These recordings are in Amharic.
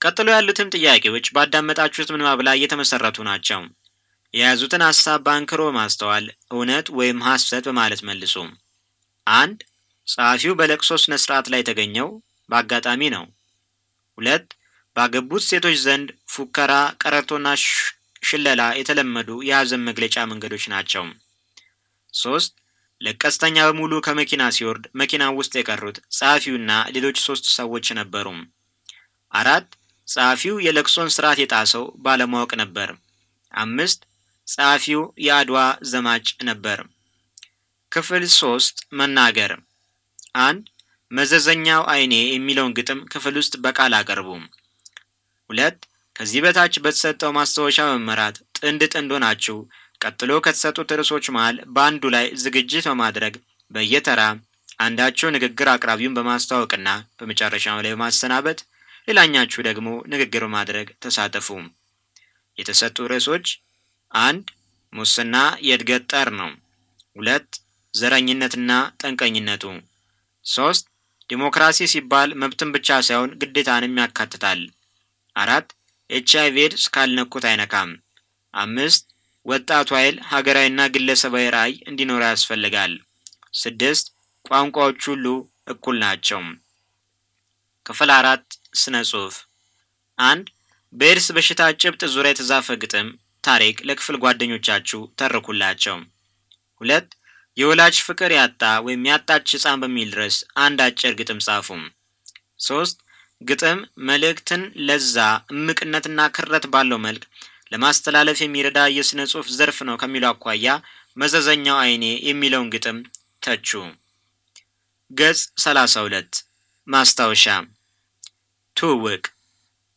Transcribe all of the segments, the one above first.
ቀጥሎ ያሉትም ጥያቄዎች ባዳመጣችሁት ምንባብ ላይ የተመሰረቱ ናቸው። የያዙትን ሀሳብ በአንክሮ ማስተዋል እውነት ወይም ሐሰት በማለት መልሱ። አንድ ጸሐፊው በለቅሶ ስነ ስርዓት ላይ የተገኘው በአጋጣሚ ነው። ሁለት ባገቡት ሴቶች ዘንድ ፉከራ፣ ቀረርቶና ሽለላ የተለመዱ የሐዘን መግለጫ መንገዶች ናቸው። ሶስት ለቀስተኛ በሙሉ ከመኪና ሲወርድ መኪና ውስጥ የቀሩት ጸሐፊውና ሌሎች ሶስት ሰዎች ነበሩ። አራት ጸሐፊው የለቅሶን ስርዓት የጣሰው ባለማወቅ ነበር። አምስት ጸሐፊው የአድዋ ዘማች ነበር። ክፍል ሶስት መናገር አንድ መዘዘኛው አይኔ የሚለውን ግጥም ክፍል ውስጥ በቃል አቀርቡ። ሁለት ከዚህ በታች በተሰጠው ማስታወሻ መመራት ጥንድ ጥንድ ሆናችሁ ቀጥሎ ከተሰጡት ርዕሶች መሃል በአንዱ ላይ ዝግጅት በማድረግ በየተራ አንዳችሁ ንግግር አቅራቢውን በማስተዋወቅና በመጨረሻው ላይ በማሰናበት ሌላኛችሁ ደግሞ ንግግር በማድረግ ተሳተፉ። የተሰጡ ርዕሶች አንድ ሙስና የእድገት ፀር ነው። ሁለት ዘረኝነትና ጠንቀኝነቱ። ሶስት ዲሞክራሲ ሲባል መብትን ብቻ ሳይሆን ግዴታንም ያካትታል። አራት ኤች አይቪ ኤድስ ካልነኩት አይነካም። አምስት ወጣቱ ኃይል ሀገራዊና ግለሰባዊ ራዕይ እንዲኖረው ያስፈልጋል። ስድስት ቋንቋዎች ሁሉ እኩል ናቸው። ክፍል አራት ስነ ጽሑፍ አንድ በኤድስ በሽታ ጭብጥ ዙሪያ የተዛፈ ግጥም ታሪክ ለክፍል ጓደኞቻችሁ ተርኩላቸው። ሁለት የወላጅ ፍቅር ያጣ ወይም ያጣች ሕፃን በሚል ርዕስ አንድ አጭር ግጥም ጻፉ። ሶስት ግጥም መልእክትን ለዛ እምቅነትና ክረት ባለው መልክ ለማስተላለፍ የሚረዳ የሥነ ጽሑፍ ዘርፍ ነው ከሚለው አኳያ መዘዘኛው አይኔ የሚለውን ግጥም ተቹ። ገጽ 32 ማስታወሻ ትውውቅ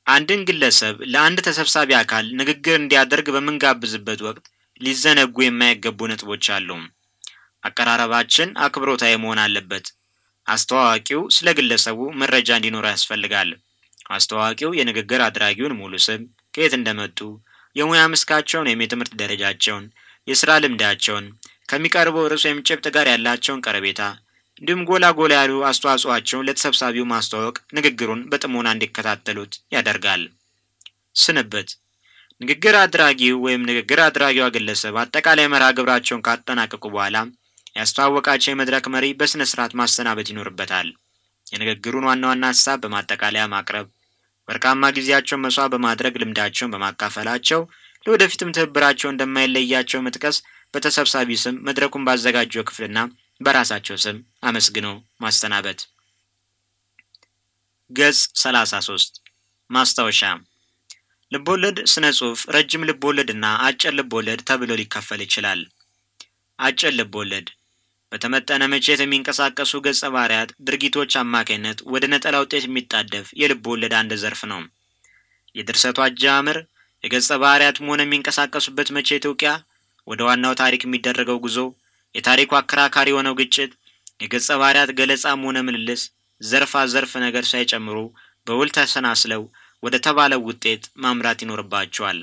አንድን ግለሰብ ለአንድ ተሰብሳቢ አካል ንግግር እንዲያደርግ በምንጋብዝበት ወቅት ሊዘነጉ የማይገቡ ነጥቦች አሉ። አቀራረባችን አክብሮታዊ መሆን አለበት። አስተዋዋቂው ስለ ግለሰቡ መረጃ እንዲኖረው ያስፈልጋል። አስተዋዋቂው የንግግር አድራጊውን ሙሉ ስም፣ ከየት እንደመጡ፣ የሙያ መስካቸውን ወይም የትምህርት ደረጃቸውን፣ የስራ ልምዳቸውን፣ ከሚቀርበው ርዕስ ወይም ጭብጥ ጋር ያላቸውን ቀረቤታ እንዲሁም ጎላ ጎላ ያሉ አስተዋጽኦአቸውን ለተሰብሳቢው ማስተዋወቅ ንግግሩን በጥሞና እንዲከታተሉት ያደርጋል። ስንብት ንግግር አድራጊው ወይም ንግግር አድራጊዋ ግለሰብ አጠቃላይ መርሃ ግብራቸውን ካጠናቀቁ በኋላ ያስተዋወቃቸው የመድረክ መሪ በሥነ ስርዓት ማሰናበት ይኖርበታል። የንግግሩን ዋና ዋና ሀሳብ በማጠቃለያ ማቅረብ፣ ወርቃማ ጊዜያቸውን መስዋዕት በማድረግ ልምዳቸውን በማካፈላቸው ለወደፊትም ትብብራቸው እንደማይለያቸው መጥቀስ፣ በተሰብሳቢ ስም መድረኩን ባዘጋጀው ክፍልና በራሳቸው ስም አመስግኖ ማሰናበት። ገጽ 33 ማስታወሻ ልቦለድ ስነ ጽሑፍ ረጅም ልቦለድና አጭር ልቦለድ ተብሎ ሊከፈል ይችላል። አጭር ልቦለድ በተመጠነ መቼት የሚንቀሳቀሱ ገጸ ባህርያት ድርጊቶች አማካኝነት ወደ ነጠላ ውጤት የሚጣደፍ የልብ ወለድ አንድ ዘርፍ ነው። የድርሰቱ አጀማመር የገጸ ባህርያትም ሆነ የሚንቀሳቀሱበት መቼት እውቂያ፣ ወደ ዋናው ታሪክ የሚደረገው ጉዞ፣ የታሪኩ አከራካሪ የሆነው ግጭት፣ የገጸ ባህርያት ገለጻም ሆነ ምልልስ ዘርፋ ዘርፍ ነገር ሳይጨምሩ በውል ተሰናስለው ወደ ተባለው ውጤት ማምራት ይኖርባቸዋል።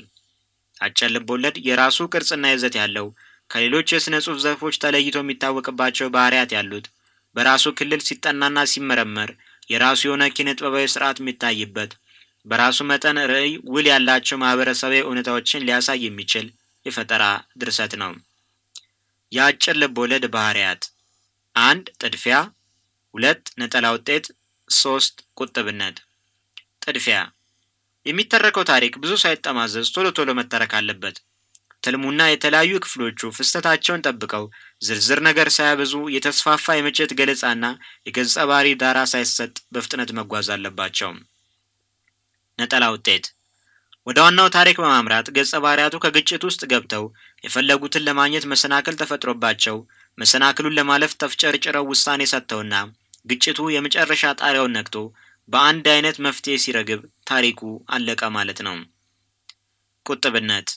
አጭር ልብ ወለድ የራሱ ቅርጽና ይዘት ያለው ከሌሎች የሥነ ጽሑፍ ዘርፎች ተለይቶ የሚታወቅባቸው ባህርያት ያሉት በራሱ ክልል ሲጠናና ሲመረመር የራሱ የሆነ ኪነ ጥበባዊ ስርዓት የሚታይበት በራሱ መጠን ርዕይ ውል ያላቸው ማህበረሰባዊ እውነታዎችን ሊያሳይ የሚችል የፈጠራ ድርሰት ነው። የአጭር ልብ ወለድ ባህርያት አንድ ጥድፊያ፣ ሁለት ነጠላ ውጤት፣ ሶስት ቁጥብነት። ጥድፊያ የሚተረከው ታሪክ ብዙ ሳይጠማዘዝ ቶሎ ቶሎ መተረክ አለበት። ትልሙና የተለያዩ ክፍሎቹ ፍሰታቸውን ጠብቀው ዝርዝር ነገር ሳያበዙ የተስፋፋ የመቼት ገለጻና የገጸ ባህሪ ዳራ ሳይሰጥ በፍጥነት መጓዝ አለባቸው። ነጠላ ውጤት ወደ ዋናው ታሪክ በማምራት ገጸ ባህሪያቱ ከግጭት ውስጥ ገብተው የፈለጉትን ለማግኘት መሰናክል ተፈጥሮባቸው መሰናክሉን ለማለፍ ተፍጨርጭረው ውሳኔ ሰጥተውና ግጭቱ የመጨረሻ ጣሪያውን ነክቶ በአንድ አይነት መፍትሄ ሲረግብ ታሪኩ አለቀ ማለት ነው። ቁጥብነት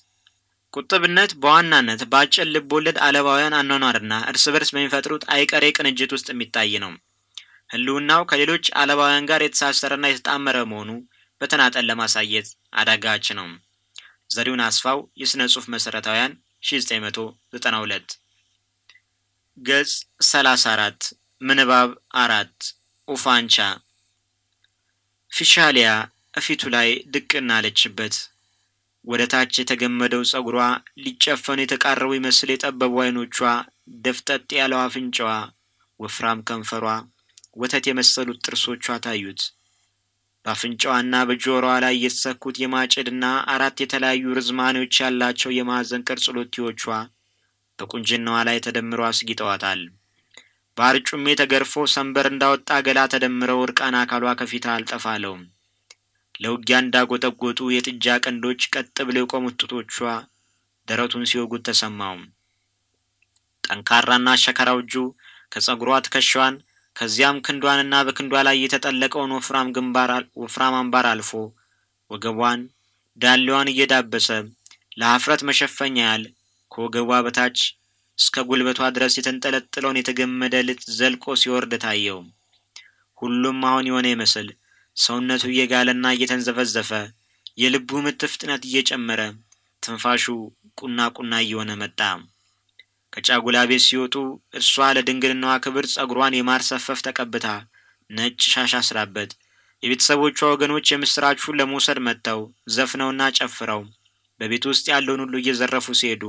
ቁጥብነት በዋናነት በአጭር ልብ ወለድ አለባውያን አኗኗርና እርስ በርስ በሚፈጥሩት አይቀሬ ቅንጅት ውስጥ የሚታይ ነው። ህልውናው ከሌሎች አለባውያን ጋር የተሳሰረና የተጣመረ መሆኑ በተናጠል ለማሳየት አዳጋች ነው። ዘሪሁን አስፋው የሥነ ጽሑፍ መሠረታውያን 1992 ገጽ 34 ምንባብ አራት ኡፋንቻ ፊሻሊያ እፊቱ ላይ ድቅና አለችበት። ወደ ታች የተገመደው ጸጉሯ ሊጨፈኑ የተቃረቡ ይመስል የጠበቡ ዓይኖቿ፣ ደፍጠጥ ያለው አፍንጫዋ፣ ወፍራም ከንፈሯ፣ ወተት የመሰሉት ጥርሶቿ ታዩት። በአፍንጫዋና በጆሮዋ ላይ የተሰኩት የማጭድና አራት የተለያዩ ርዝማኔዎች ያላቸው የማዕዘን ቅርጽ ሎቲዎቿ በቁንጅናዋ ላይ ተደምረው አስጊጠዋታል። በአርጩሜ ተገርፎ ሰንበር እንዳወጣ ገላ ተደምረው እርቃን አካሏ ከፊት አልጠፋለውም። ለውጊያ እንዳጎጠጎጡ የጥጃ ቀንዶች ቀጥ ብለው የቆሙት ጡቶቿ ደረቱን ሲወጉት ተሰማው። ጠንካራና ሸከራው እጁ ከጸጉሯ ትከሻዋን ከዚያም ክንዷንና በክንዷ ላይ የተጠለቀውን ወፍራም ግንባር ወፍራም አምባር አልፎ ወገቧን ዳሌዋን እየዳበሰ ለሀፍረት መሸፈኛ ያህል ከወገቧ በታች እስከ ጉልበቷ ድረስ የተንጠለጠለውን የተገመደ ልጥ ዘልቆ ሲወርድ ታየው። ሁሉም አሁን የሆነ ይመስል ሰውነቱ እየጋለና እየተንዘፈዘፈ የልቡ ምት ፍጥነት እየጨመረ ትንፋሹ ቁና ቁና እየሆነ መጣ። ከጫጉላ ቤት ሲወጡ እርሷ ለድንግልናዋ ክብር ጸጉሯን የማር ሰፈፍ ተቀብታ ነጭ ሻሽ አስራበት የቤተሰቦቿ ወገኖች የምስራቹን ለመውሰድ መጥተው ዘፍነውና ጨፍረው በቤት ውስጥ ያለውን ሁሉ እየዘረፉ ሲሄዱ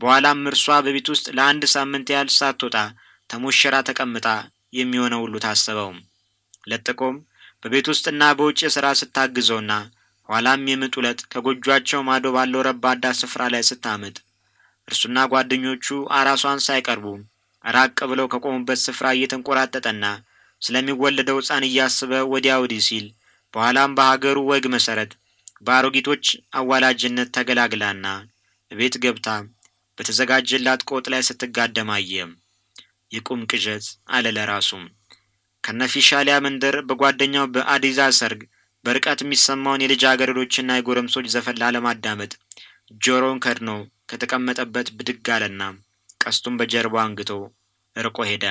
በኋላም እርሷ በቤት ውስጥ ለአንድ ሳምንት ያህል ሳትወጣ ተሞሸራ ተቀምጣ የሚሆነው ሁሉ ታሰበው። ለጥቆም በቤት ውስጥና በውጭ ሥራ ስታግዘውና ኋላም የምጥ ዕለት ከጎጇቸው ማዶ ባለው ረባዳ ስፍራ ላይ ስታምጥ እርሱና ጓደኞቹ አራሷን ሳይቀርቡ ራቅ ብለው ከቆሙበት ስፍራ እየተንቆራጠጠና ስለሚወለደው ሕፃን እያስበ ወዲያ ወዲህ ሲል በኋላም በሀገሩ ወግ መሰረት በአሮጊቶች አዋላጅነት ተገላግላና ቤት ገብታ በተዘጋጀላት ቆጥ ላይ ስትጋደም የቁም ቅዠት አለ ለራሱም። ከነፊሻሊያ መንደር በጓደኛው በአዲዛ ሰርግ በርቀት የሚሰማውን የልጃገረዶችና የጎረምሶች ዘፈን ላለማዳመጥ ጆሮውን ከድኖ ከተቀመጠበት ብድግ አለና ቀስቱን በጀርባው አንግቶ ርቆ ሄደ።